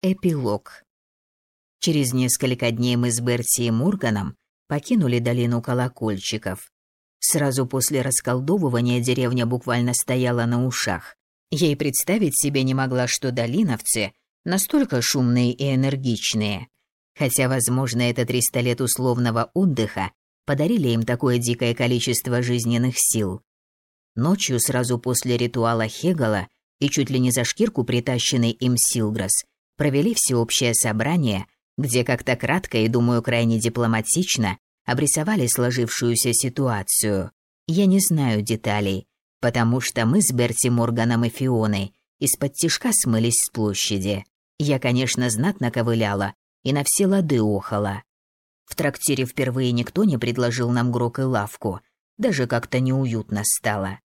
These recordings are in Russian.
Эпилог. Через несколько дней мы с Берти и Морганом покинули долину колокольчиков. Сразу после расколдовывания деревня буквально стояла на ушах. Ей представить себе не могла, что долиновцы настолько шумные и энергичные. Хотя, возможно, это 300 лет условного отдыха подарили им такое дикое количество жизненных сил. Ночью, сразу после ритуала Хегала и чуть ли не за шкирку притащенный им Силграс, провели всеобщее собрание, где как-то кратко и, думаю, крайне дипломатично обрисовали сложившуюся ситуацию. Я не знаю деталей, потому что мы с Берти Морганом и Фионой из-под тишка смылись с площади. Я, конечно, знатно ковыляла и на все лады охала. В трактире впервые никто не предложил нам грок и лавку, даже как-то неуютно стало.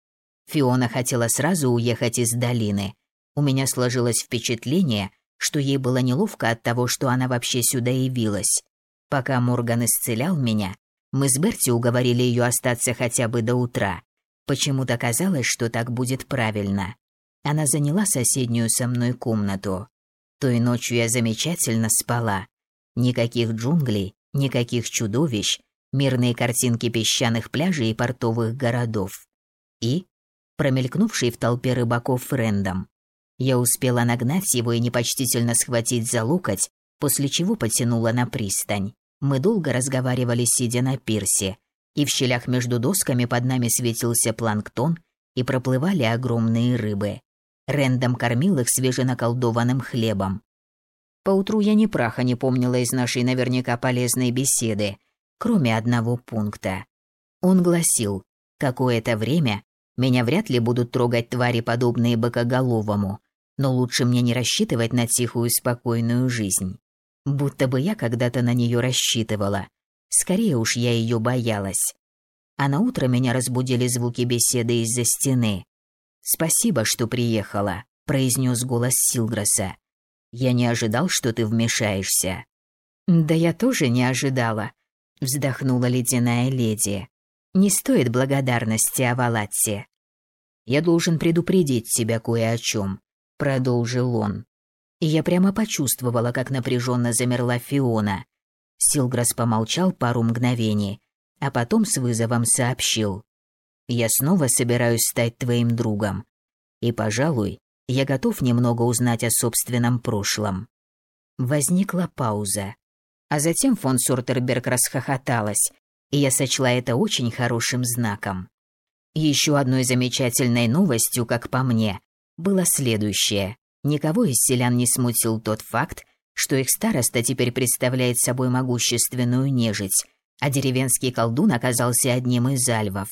Фиона хотела сразу уехать из долины. У меня сложилось впечатление, что ей было неловко от того, что она вообще сюда явилась. Пока Морган исцелял меня, мы с Берти уговорили ее остаться хотя бы до утра. Почему-то казалось, что так будет правильно. Она заняла соседнюю со мной комнату. Той ночью я замечательно спала. Никаких джунглей, никаких чудовищ, мирные картинки песчаных пляжей и портовых городов. И промелькнувший в толпе рыбаков Рэндом. Я успела нагнать его и непочтительно схватить за локоть, после чего потянула на пристань. Мы долго разговаривали, сидя на пирсе, и в щелях между досками под нами светился планктон, и проплывали огромные рыбы. Рэндом кормил их свеженаколдованным хлебом. Поутру я ни праха не помнила из нашей наверняка полезной беседы, кроме одного пункта. Он гласил, какое-то время меня вряд ли будут трогать твари, подобные быкоголовому, но лучше мне не рассчитывать на тихую, спокойную жизнь. Будто бы я когда-то на нее рассчитывала. Скорее уж я ее боялась. А на утро меня разбудили звуки беседы из-за стены. «Спасибо, что приехала», — произнес голос Силграса. «Я не ожидал, что ты вмешаешься». «Да я тоже не ожидала», — вздохнула ледяная леди. «Не стоит благодарности, Авалатте». «Я должен предупредить тебя кое о чем продолжил он. Я прямо почувствовала, как напряженно замерла Фиона. Силграс помолчал пару мгновений, а потом с вызовом сообщил: "Я снова собираюсь стать твоим другом. И, пожалуй, я готов немного узнать о собственном прошлом". Возникла пауза. А затем фон Суртерберг расхохоталась, и я сочла это очень хорошим знаком. Еще одной замечательной новостью, как по мне, было следующее. Никого из селян не смутил тот факт, что их староста теперь представляет собой могущественную нежить, а деревенский колдун оказался одним из альвов.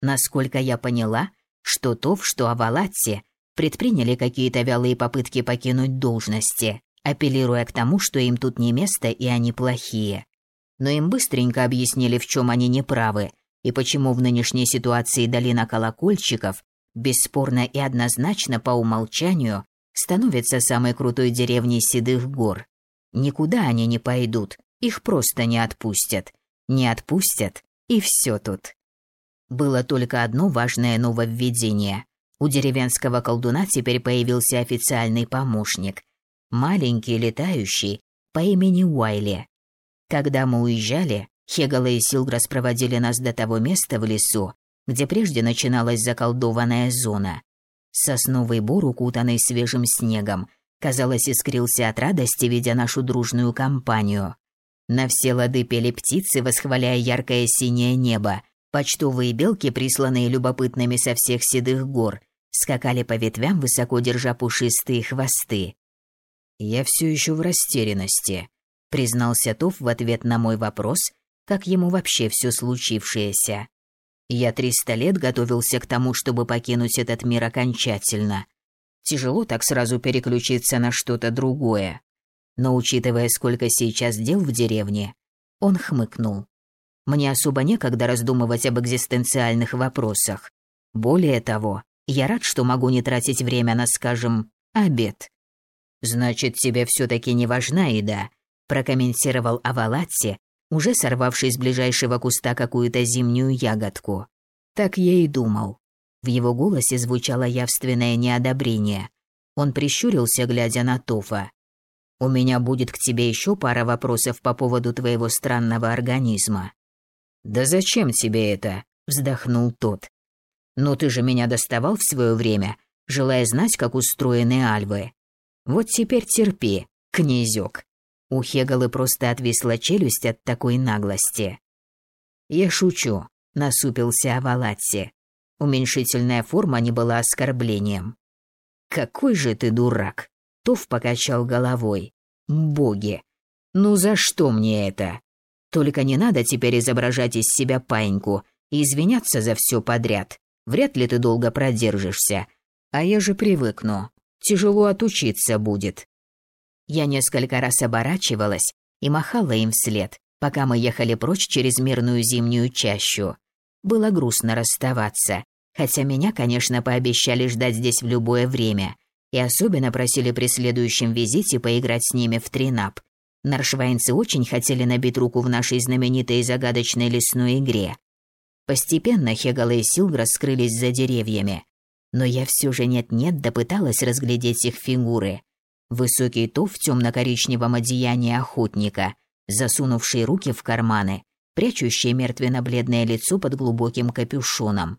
Насколько я поняла, что Тов, что Авалатти предприняли какие-то вялые попытки покинуть должности, апеллируя к тому, что им тут не место и они плохие. Но им быстренько объяснили, в чем они неправы, и почему в нынешней ситуации долина колокольчиков бесспорно и однозначно по умолчанию становится самой крутой деревней Седых гор. Никуда они не пойдут, их просто не отпустят. Не отпустят, и все тут. Было только одно важное нововведение. У деревенского колдуна теперь появился официальный помощник. Маленький, летающий, по имени Уайли. Когда мы уезжали, Хегала и Силграс проводили нас до того места в лесу, где прежде начиналась заколдованная зона. Сосновый бор, укутанный свежим снегом, казалось, искрился от радости, видя нашу дружную компанию. На все лады пели птицы, восхваляя яркое синее небо. Почтовые белки, присланные любопытными со всех седых гор, скакали по ветвям, высоко держа пушистые хвосты. «Я все еще в растерянности», — признался Тоф в ответ на мой вопрос, как ему вообще все случившееся. Я триста лет готовился к тому, чтобы покинуть этот мир окончательно. Тяжело так сразу переключиться на что-то другое. Но учитывая, сколько сейчас дел в деревне, он хмыкнул. Мне особо некогда раздумывать об экзистенциальных вопросах. Более того, я рад, что могу не тратить время на, скажем, обед. Значит, тебе все таки не важна еда, прокомментировал Авалатти, уже сорвавший с ближайшего куста какую-то зимнюю ягодку. Так я и думал. В его голосе звучало явственное неодобрение. Он прищурился, глядя на Тофа. У меня будет к тебе еще пара вопросов по поводу твоего странного организма». «Да зачем тебе это?» – вздохнул тот. «Ну ты же меня доставал в свое время, желая знать, как устроены альвы. Вот теперь терпи, князек». У Хегалы просто отвисла челюсть от такой наглости. «Я шучу», – насупился Авалатси. Уменьшительная форма не была оскорблением. «Какой же ты дурак!» – Туф покачал головой. «Боги! Ну за что мне это? Только не надо теперь изображать из себя паиньку и извиняться за все подряд. Вряд ли ты долго продержишься. А я же привыкну. Тяжело отучиться будет». Я несколько раз оборачивалась и махала им вслед, пока мы ехали прочь через мирную зимнюю чащу. Было грустно расставаться, хотя меня, конечно, пообещали ждать здесь в любое время, и особенно просили при следующем визите поиграть с ними в тринап. Наршвайнцы очень хотели набить руку в нашей знаменитой и загадочной лесной игре. Постепенно Хегала и Силгра скрылись за деревьями, но я все же нет-нет допыталась разглядеть их фигуры. Высокий тоф в темно-коричневом одеянии охотника, засунувший руки в карманы, прячущий мертвенно-бледное лицо под глубоким капюшоном.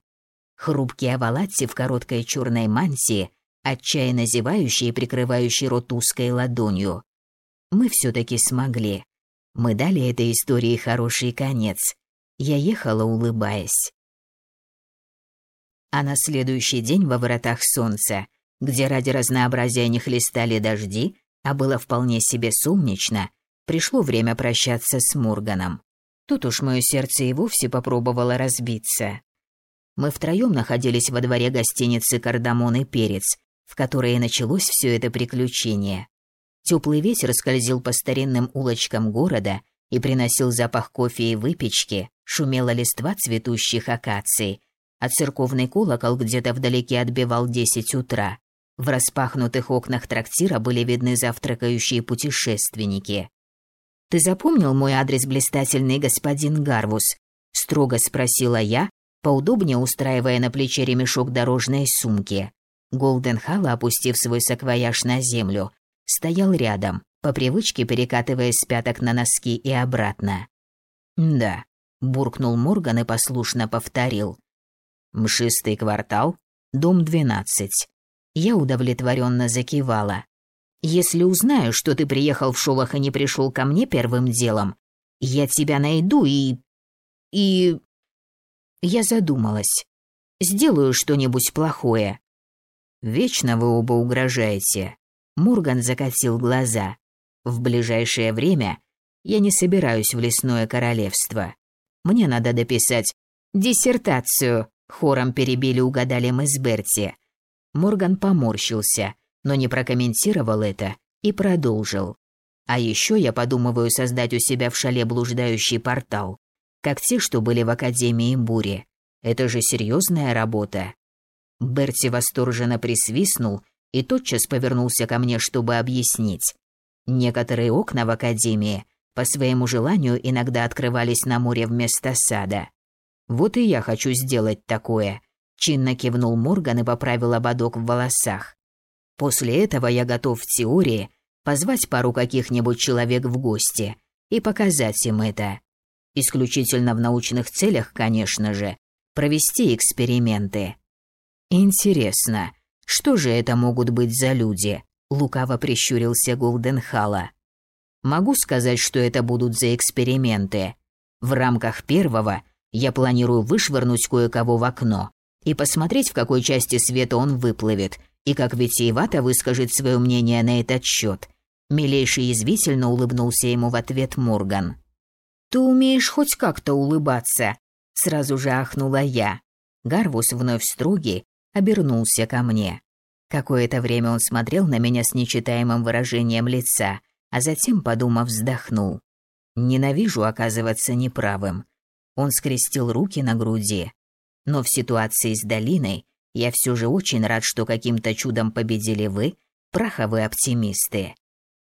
Хрупкий Авалатси в короткой черной мантии, отчаянно зевающий и прикрывающий рот узкой ладонью. Мы все-таки смогли. Мы дали этой истории хороший конец. Я ехала, улыбаясь. А на следующий день во воротах солнца, где ради разнообразия не хлестали дожди, а было вполне себе солнечно, пришло время прощаться с Мурганом. Тут уж мое сердце и вовсе попробовало разбиться. Мы втроем находились во дворе гостиницы «Кардамон и перец», в которой и началось все это приключение. Теплый ветер скользил по старинным улочкам города и приносил запах кофе и выпечки, шумела листва цветущих акаций, а церковный колокол где-то вдалеке отбивал десять утра. В распахнутых окнах трактира были видны завтракающие путешественники. «Ты запомнил мой адрес, блистательный господин Гарвус?» – строго спросила я, поудобнее устраивая на плече ремешок дорожной сумки. Голден Халла, опустив свой саквояж на землю, стоял рядом, по привычке перекатываясь с пяток на носки и обратно. «Да», – буркнул Морган и послушно повторил. «Мшистый квартал, дом 12». Я удовлетворенно закивала. Если узнаю, что ты приехал в Шолох и не пришел ко мне первым делом, я тебя найду и... и... Я задумалась. Сделаю что-нибудь плохое. Вечно вы оба угрожаете. Мурган закатил глаза. В ближайшее время я не собираюсь в лесное королевство. Мне надо дописать диссертацию. Хором перебили угадали мы с Берти. Морган поморщился но не прокомментировал это и продолжил. А еще я подумываю создать у себя в шале блуждающий портал, как те, что были в Академии Бури. Это же серьезная работа. Берти восторженно присвистнул и тотчас повернулся ко мне, чтобы объяснить. Некоторые окна в Академии по своему желанию иногда открывались на море вместо сада. Вот и я хочу сделать такое. Чинно кивнул Морган и поправил ободок в волосах. После этого я готов в теории позвать пару каких-нибудь человек в гости и показать им это. Исключительно в научных целях, конечно же, провести эксперименты. Интересно, что же это могут быть за люди? Лукаво прищурился Голденхала. Могу сказать, что это будут за эксперименты. В рамках первого я планирую вышвырнуть кое-кого в окно и посмотреть, в какой части света он выплывет, и как витиевато выскажет свое мнение на этот счет. Милейший язвительно улыбнулся ему в ответ Морган. «Ты умеешь хоть как-то улыбаться», — сразу же ахнула я. Гарвус, вновь строгий, обернулся ко мне. Какое-то время он смотрел на меня с нечитаемым выражением лица, а затем, подумав, вздохнул. «Ненавижу оказываться неправым». Он скрестил руки на груди. Но в ситуации с долиной я все же очень рад, что каким-то чудом победили вы, праховые оптимисты.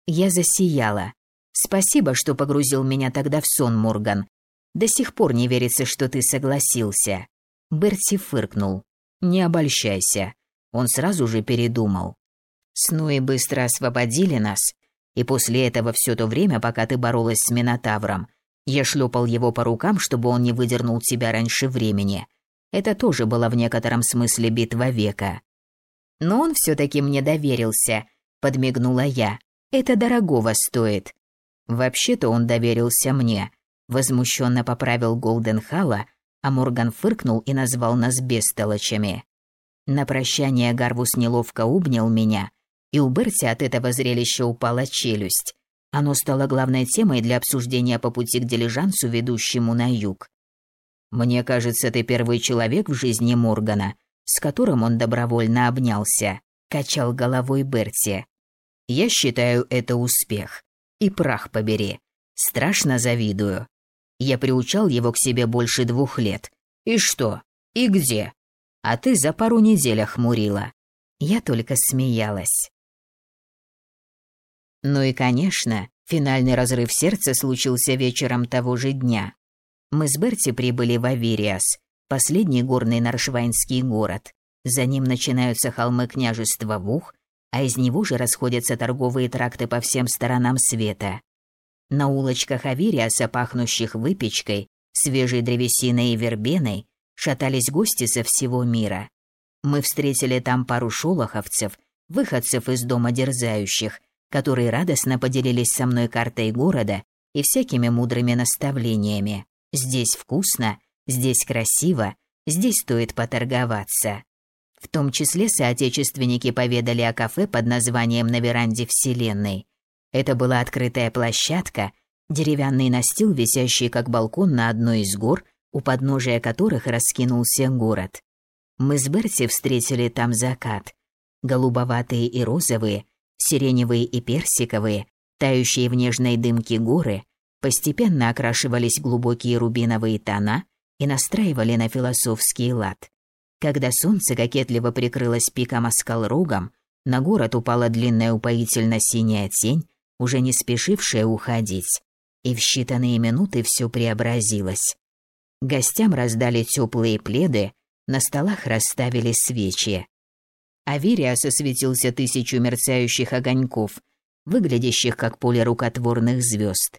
Я засияла. Спасибо, что погрузил меня тогда в сон, Морган. До сих пор не верится, что ты согласился. Берти фыркнул. Не обольщайся. Он сразу же передумал. Снуи быстро освободили нас, И после этого все то время, пока ты боролась с Минотавром, я шлепал его по рукам, чтобы он не выдернул тебя раньше времени. Это тоже было в некотором смысле битва века. Но он все-таки мне доверился, подмигнула я. Это дорогого стоит. Вообще-то он доверился мне. Возмущенно поправил Голденхала, а Морган фыркнул и назвал нас бестолочами. На прощание Гарвус неловко обнял меня, и у Берти от этого зрелища упала челюсть. Оно стало главной темой для обсуждения по пути к дилижансу, ведущему на юг. «Мне кажется, ты первый человек в жизни Моргана, с которым он добровольно обнялся», – качал головой Берти. «Я считаю это успех. И прах побери. Страшно завидую. Я приучал его к себе больше двух лет. И что? И где? А ты за пару недель охмурила». Я только смеялась. Ну и, конечно, финальный разрыв сердца случился вечером того же дня. Мы с Берти прибыли в Авериас, последний горный наршвайнский город. За ним начинаются холмы княжества Вух, а из него же расходятся торговые тракты по всем сторонам света. На улочках Авериаса, пахнущих выпечкой, свежей древесиной и вербеной, шатались гости со всего мира. Мы встретили там пару шолоховцев, выходцев из дома дерзающих, которые радостно поделились со мной картой города и всякими мудрыми наставлениями. Здесь вкусно, здесь красиво, здесь стоит поторговаться. В том числе соотечественники поведали о кафе под названием «На веранде Вселенной». Это была открытая площадка, деревянный настил, висящий как балкон на одной из гор, у подножия которых раскинулся город. Мы с Берти встретили там закат. Голубоватые и розовые, Сиреневые и персиковые, тающие в нежной дымке горы, постепенно окрашивались глубокие рубиновые тона и настраивали на философский лад. Когда солнце кокетливо прикрылось пиком оскал-рогом, на город упала длинная упоительно-синяя тень, уже не спешившая уходить. И в считанные минуты все преобразилось. Гостям раздали теплые пледы, на столах расставили свечи. Авериас осветился тысячу мерцающих огоньков, выглядящих как поле рукотворных звезд.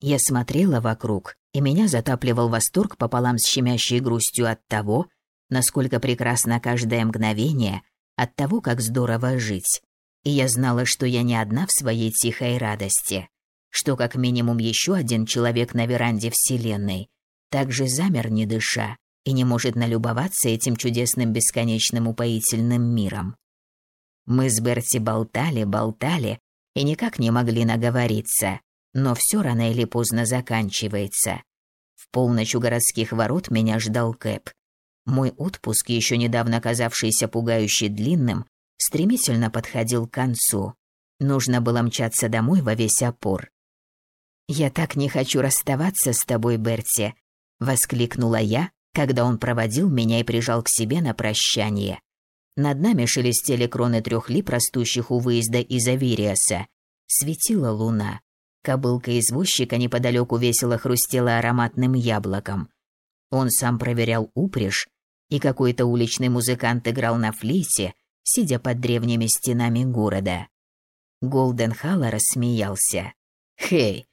Я смотрела вокруг, и меня затапливал восторг пополам с щемящей грустью от того, насколько прекрасно каждое мгновение, от того, как здорово жить. И я знала, что я не одна в своей тихой радости, что как минимум еще один человек на веранде Вселенной также замер, не дыша, и не может налюбоваться этим чудесным бесконечным упоительным миром. Мы с Берти болтали, болтали и никак не могли наговориться, но все рано или поздно заканчивается. В полночь у городских ворот меня ждал Кэп. Мой отпуск, еще недавно казавшийся пугающе длинным, стремительно подходил к концу. Нужно было мчаться домой во весь опор. «Я так не хочу расставаться с тобой, Берти», — воскликнула я, когда он проводил меня и прижал к себе на прощание. Над нами шелестели кроны трех лип, растущих у выезда из Авириаса. Светила луна. Кобылка извозчика неподалеку весело хрустела ароматным яблоком. Он сам проверял упряжь, и какой-то уличный музыкант играл на флейте, сидя под древними стенами города. Голден Халла рассмеялся. «Хей,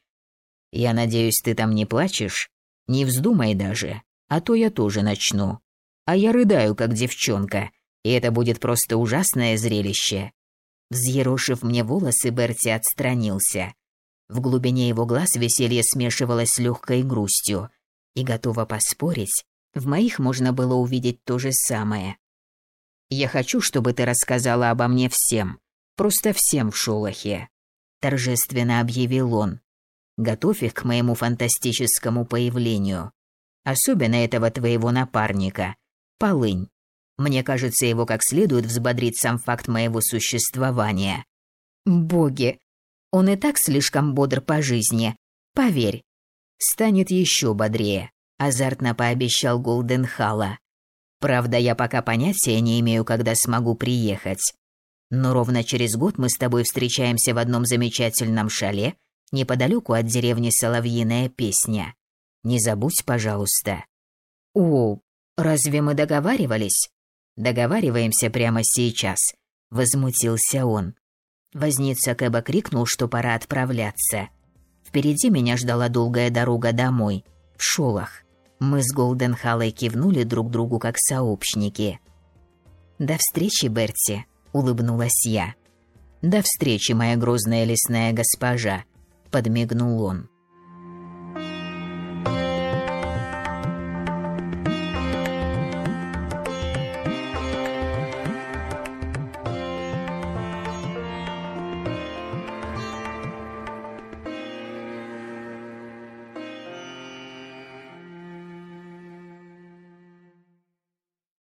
я надеюсь, ты там не плачешь? Не вздумай даже а то я тоже начну. А я рыдаю, как девчонка, и это будет просто ужасное зрелище. Взъерошив мне волосы, Берти отстранился. В глубине его глаз веселье смешивалось с легкой грустью. И готова поспорить, в моих можно было увидеть то же самое. «Я хочу, чтобы ты рассказала обо мне всем, просто всем в Шолохе», – торжественно объявил он. «Готовь их к моему фантастическому появлению. Особенно этого твоего напарника. Полынь. Мне кажется, его как следует взбодрит сам факт моего существования. Боги, он и так слишком бодр по жизни. Поверь, станет еще бодрее, азартно пообещал Голденхала. Правда, я пока понятия не имею, когда смогу приехать. Но ровно через год мы с тобой встречаемся в одном замечательном шале неподалеку от деревни Соловьиная песня. Не забудь, пожалуйста. О, разве мы договаривались? Договариваемся прямо сейчас, возмутился он. Возница Кэба крикнул, что пора отправляться. Впереди меня ждала долгая дорога домой, в Шолах. Мы с Голден Халлой кивнули друг другу как сообщники. «До встречи, Берти», — улыбнулась я. «До встречи, моя грозная лесная госпожа», — подмигнул он.